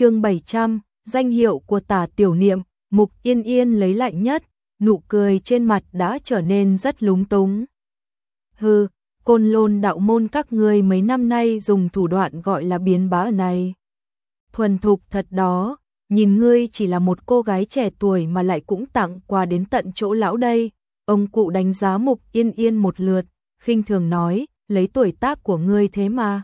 chương 700, danh hiệu của tả tiểu niệm, mục yên yên lấy lạnh nhất, nụ cười trên mặt đã trở nên rất lúng túng. Hừ, côn lôn đạo môn các ngươi mấy năm nay dùng thủ đoạn gọi là biến bá này. Thuần thục thật đó, nhìn ngươi chỉ là một cô gái trẻ tuổi mà lại cũng tặng quà đến tận chỗ lão đây. Ông cụ đánh giá mục yên yên một lượt, khinh thường nói, lấy tuổi tác của ngươi thế mà.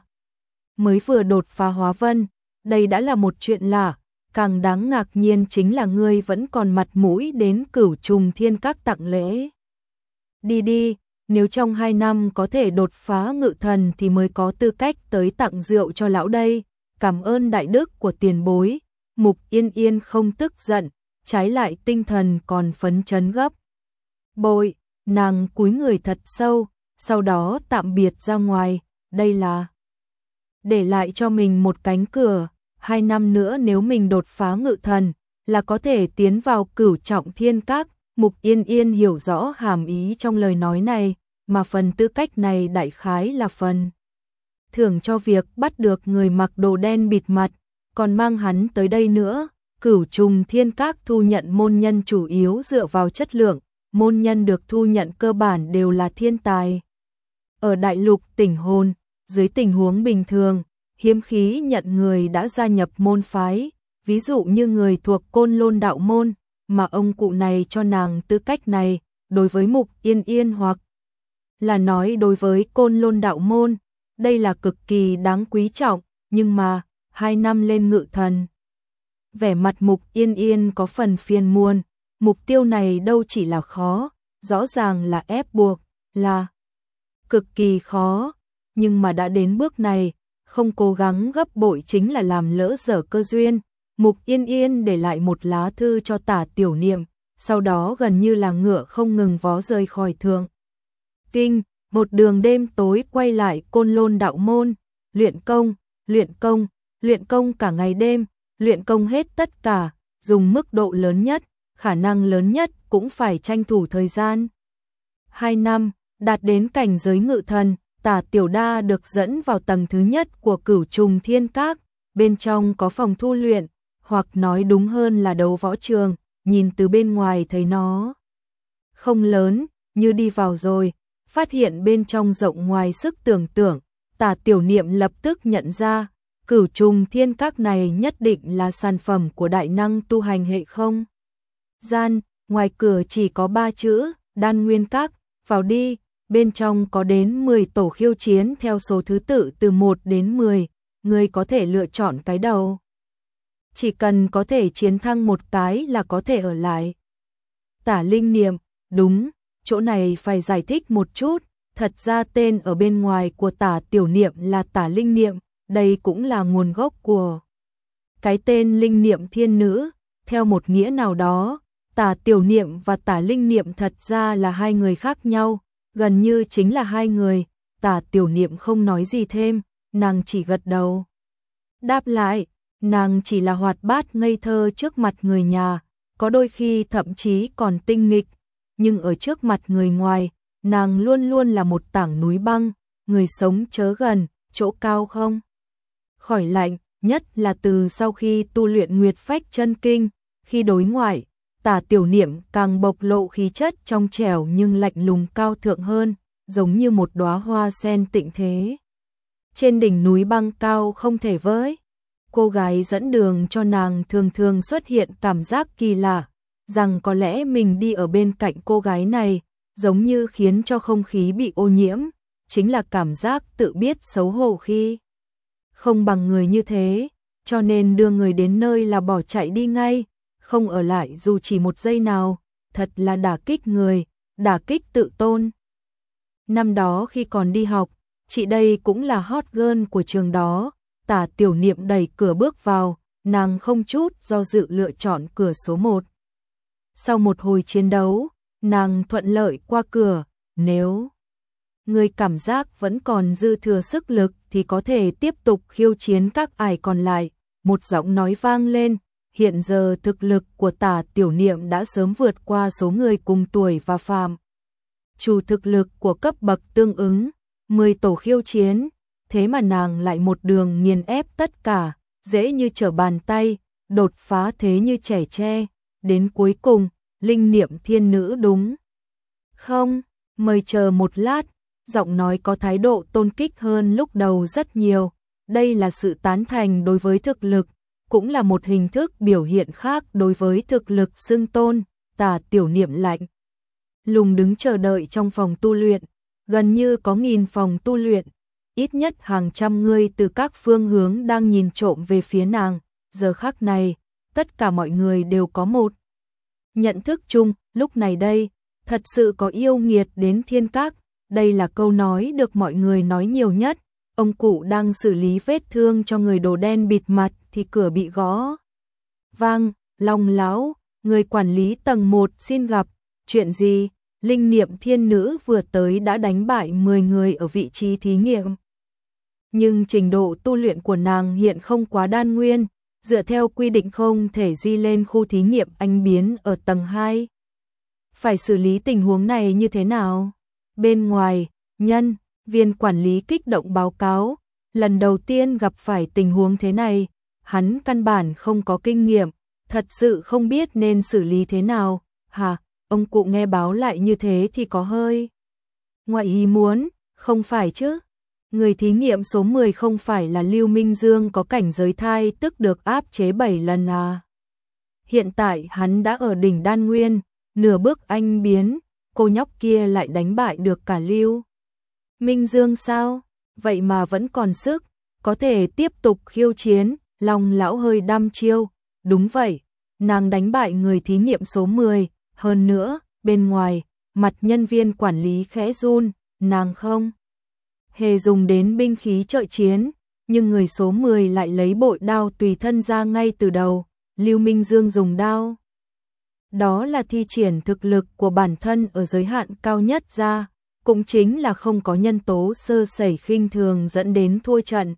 Mới vừa đột phá hóa vân, đây đã là một chuyện lạ, càng đáng ngạc nhiên chính là ngươi vẫn còn mặt mũi đến cửu trùng thiên các tặng lễ. Đi đi, nếu trong hai năm có thể đột phá ngự thần thì mới có tư cách tới tặng rượu cho lão đây, cảm ơn đại đức của tiền bối. Mục yên yên không tức giận, trái lại tinh thần còn phấn chấn gấp. Bội, nàng cúi người thật sâu, sau đó tạm biệt ra ngoài, đây là để lại cho mình một cánh cửa, hai năm nữa nếu mình đột phá ngự thần, là có thể tiến vào cửu trọng thiên các. Mục Yên Yên hiểu rõ hàm ý trong lời nói này, mà phần tư cách này đại khái là phần thưởng cho việc bắt được người mặc đồ đen bịt mặt, còn mang hắn tới đây nữa. Cửu trùng thiên các thu nhận môn nhân chủ yếu dựa vào chất lượng, môn nhân được thu nhận cơ bản đều là thiên tài. Ở đại lục tỉnh hồn, dưới tình huống bình thường, hiếm khí nhận người đã gia nhập môn phái, ví dụ như người thuộc côn lôn đạo môn, mà ông cụ này cho nàng tư cách này, đối với mục yên yên hoặc là nói đối với côn lôn đạo môn, đây là cực kỳ đáng quý trọng, nhưng mà, hai năm lên ngự thần. Vẻ mặt mục yên yên có phần phiền muôn, mục tiêu này đâu chỉ là khó, rõ ràng là ép buộc, là cực kỳ khó, nhưng mà đã đến bước này, không cố gắng gấp bội chính là làm lỡ dở cơ duyên. Mục Yên Yên để lại một lá thư cho tả tiểu niệm, sau đó gần như là ngựa không ngừng vó rơi khỏi thượng. Kinh, một đường đêm tối quay lại côn lôn đạo môn, luyện công, luyện công, luyện công cả ngày đêm, luyện công hết tất cả, dùng mức độ lớn nhất, khả năng lớn nhất cũng phải tranh thủ thời gian. Hai năm, đạt đến cảnh giới ngự thần, tả tiểu đa được dẫn vào tầng thứ nhất của cửu trùng thiên các, bên trong có phòng thu luyện, hoặc nói đúng hơn là đấu võ trường, nhìn từ bên ngoài thấy nó không lớn, như đi vào rồi, phát hiện bên trong rộng ngoài sức tưởng tượng, tả tiểu niệm lập tức nhận ra, cửu trùng thiên các này nhất định là sản phẩm của đại năng tu hành hệ không. Gian, ngoài cửa chỉ có ba chữ, đan nguyên các, vào đi, bên trong có đến 10 tổ khiêu chiến theo số thứ tự từ 1 đến 10, người có thể lựa chọn cái đầu. Chỉ cần có thể chiến thắng một cái là có thể ở lại. Tả linh niệm, đúng, chỗ này phải giải thích một chút, thật ra tên ở bên ngoài của tả tiểu niệm là tả linh niệm, đây cũng là nguồn gốc của cái tên linh niệm thiên nữ, theo một nghĩa nào đó, tả tiểu niệm và tả linh niệm thật ra là hai người khác nhau, gần như chính là hai người, tả tiểu niệm không nói gì thêm, nàng chỉ gật đầu. Đáp lại, nàng chỉ là hoạt bát ngây thơ trước mặt người nhà, có đôi khi thậm chí còn tinh nghịch, nhưng ở trước mặt người ngoài, nàng luôn luôn là một tảng núi băng, người sống chớ gần, chỗ cao không. Khỏi lạnh, nhất là từ sau khi tu luyện Nguyệt Phách chân kinh, khi đối ngoại, tả tiểu niệm càng bộc lộ khí chất trong trẻo nhưng lạnh lùng cao thượng hơn, giống như một đóa hoa sen tịnh thế. Trên đỉnh núi băng cao không thể với, cô gái dẫn đường cho nàng thường thường xuất hiện cảm giác kỳ lạ, rằng có lẽ mình đi ở bên cạnh cô gái này, giống như khiến cho không khí bị ô nhiễm, chính là cảm giác tự biết xấu hổ khi không bằng người như thế, cho nên đưa người đến nơi là bỏ chạy đi ngay, không ở lại dù chỉ một giây nào, thật là đả kích người, đả kích tự tôn. Năm đó khi còn đi học, chị đây cũng là hot girl của trường đó, tả tiểu niệm đẩy cửa bước vào, nàng không chút do dự lựa chọn cửa số 1. Sau một hồi chiến đấu, nàng thuận lợi qua cửa, nếu người cảm giác vẫn còn dư thừa sức lực thì có thể tiếp tục khiêu chiến các ải còn lại. Một giọng nói vang lên, hiện giờ thực lực của tả tiểu niệm đã sớm vượt qua số người cùng tuổi và phàm. Chủ thực lực của cấp bậc tương ứng, 10 tổ khiêu chiến, thế mà nàng lại một đường nghiền ép tất cả, dễ như trở bàn tay, đột phá thế như trẻ tre, đến cuối cùng, linh niệm thiên nữ đúng. Không, mời chờ một lát, giọng nói có thái độ tôn kích hơn lúc đầu rất nhiều, đây là sự tán thành đối với thực lực, cũng là một hình thức biểu hiện khác đối với thực lực xưng tôn, tà tiểu niệm lạnh. Lùng đứng chờ đợi trong phòng tu luyện, gần như có nghìn phòng tu luyện, ít nhất hàng trăm người từ các phương hướng đang nhìn trộm về phía nàng, giờ khắc này, tất cả mọi người đều có một nhận thức chung, lúc này đây, thật sự có yêu nghiệt đến thiên các, đây là câu nói được mọi người nói nhiều nhất, ông cụ đang xử lý vết thương cho người đồ đen bịt mặt thì cửa bị gõ. Vang, long láo, người quản lý tầng 1 xin gặp, chuyện gì? Linh niệm thiên nữ vừa tới đã đánh bại 10 người ở vị trí thí nghiệm. Nhưng trình độ tu luyện của nàng hiện không quá đan nguyên, dựa theo quy định không thể di lên khu thí nghiệm anh biến ở tầng 2. Phải xử lý tình huống này như thế nào? Bên ngoài, nhân, viên quản lý kích động báo cáo, lần đầu tiên gặp phải tình huống thế này, hắn căn bản không có kinh nghiệm, thật sự không biết nên xử lý thế nào. Hà, ông cụ nghe báo lại như thế thì có hơi. Ngoại ý muốn, không phải chứ? Người thí nghiệm số 10 không phải là Lưu Minh Dương có cảnh giới thai tức được áp chế 7 lần à. Hiện tại hắn đã ở đỉnh đan nguyên, nửa bước anh biến, cô nhóc kia lại đánh bại được cả Lưu. Minh Dương sao? Vậy mà vẫn còn sức, có thể tiếp tục khiêu chiến, long lão hơi đăm chiêu. Đúng vậy, nàng đánh bại người thí nghiệm số 10, hơn nữa, bên ngoài, mặt nhân viên quản lý khẽ run, nàng không hề dùng đến binh khí trợ chiến, nhưng người số 10 lại lấy bội đao tùy thân ra ngay từ đầu, Lưu Minh Dương dùng đao. Đó là thi triển thực lực của bản thân ở giới hạn cao nhất ra, cũng chính là không có nhân tố sơ sẩy khinh thường dẫn đến thua trận.